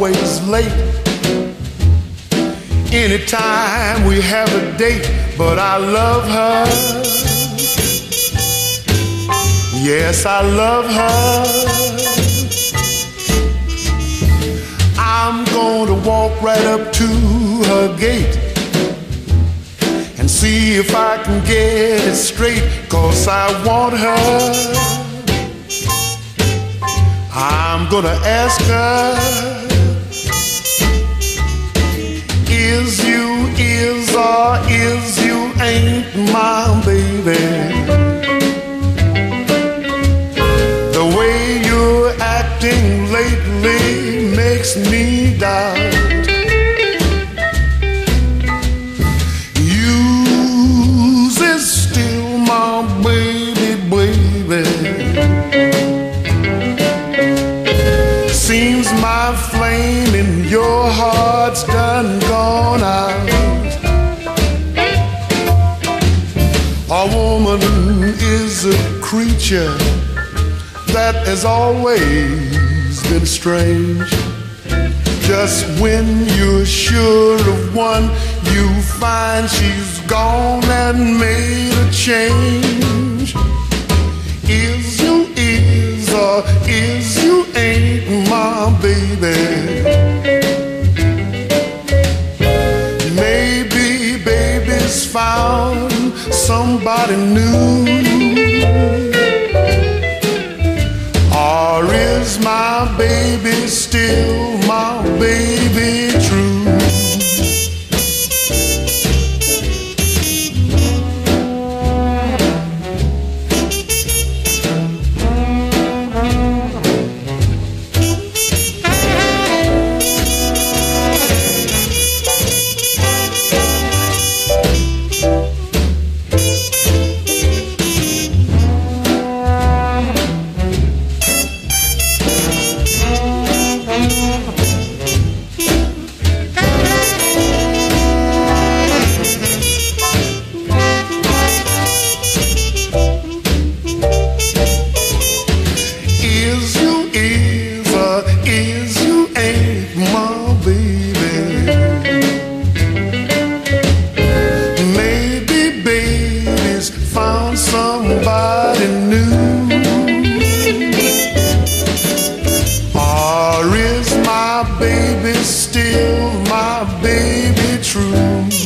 always late. Anytime we have a date, but I love her. Yes, I love her. I'm gonna walk right up to her gate and see if I can get it straight, cause I want her. I'm gonna ask her Is you, is or is you ain't my baby. The way you're acting lately makes me doubt. You is still my baby, baby. Seems my flame in your heart's done A woman is a creature that has always been strange. Just when you're sure of one, you find she's gone and made a change. Is you is or found somebody new. Or is my baby still? new. Or is my baby still my baby true?